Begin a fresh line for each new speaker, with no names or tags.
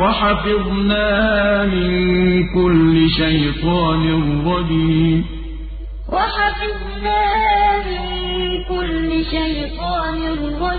وحفظناها من كل شيطان رجيم.
وحفظناها من كل شيطان رجيم